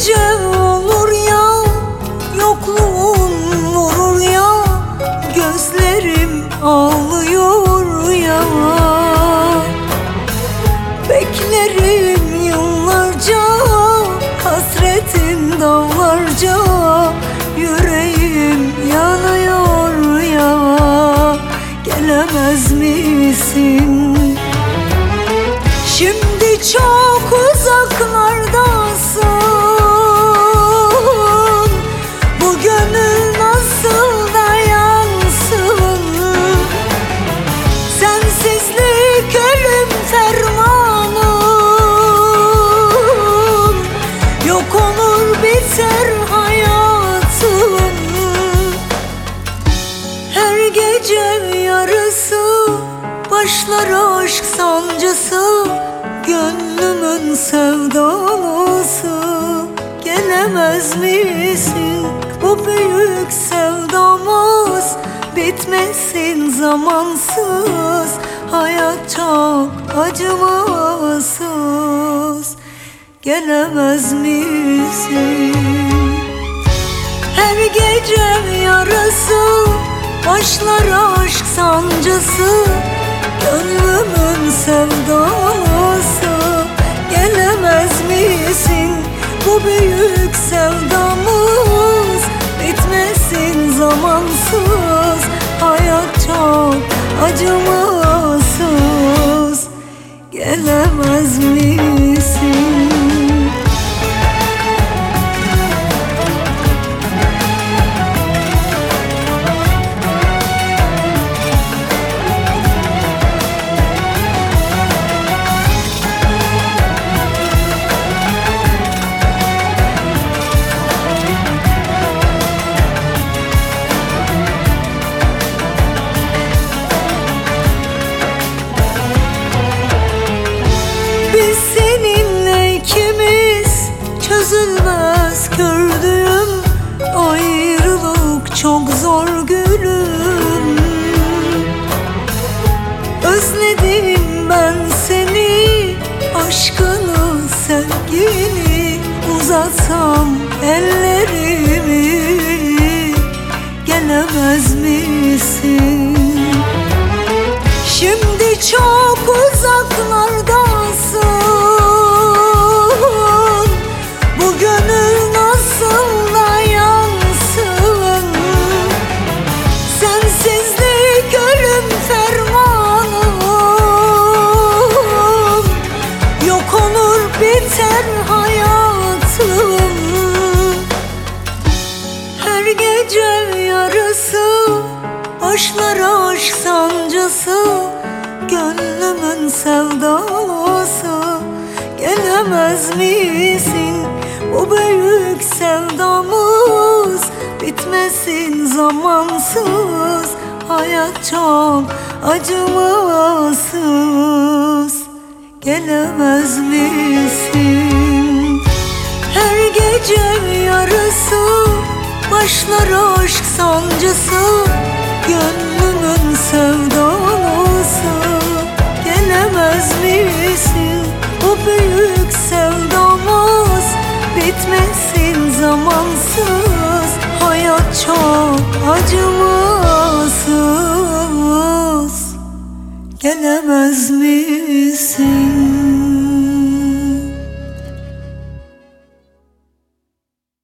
gece olur ya Yokluğun vurur ya Gözlerim ağlıyor ya. Beklerim yıllarca Hasretim dağlarca Yüreğim yanıyor ya. Gelemez misin sancısı Gönlümün sevdalısı? Gelemez misin bu büyük sevdamız? Bitmesin zamansız Hayat çok acımasız. Gelemez misin? Her gece yarısı Başlar aşk sancısı acımasız Zor gülüm Özledim ben seni Aşkını sevgini Uzatsam ellerimi Gelemez misin? Şimdi çok uzaklardasın biter hayatım. Her gece yarısı Başlar aşk sancısı. Gönlümün sevdası Gelemez misin? Bu büyük sevdamız Bitmesin zamansız. Hayat çok acımasız. Gelemez misin? Başlar aşk sancısı Gönlümün sevdalısı. Gelemez misin bu büyük sevdamız Bitmesin zamansız. Hayat çok acımasız. Gelemez misin?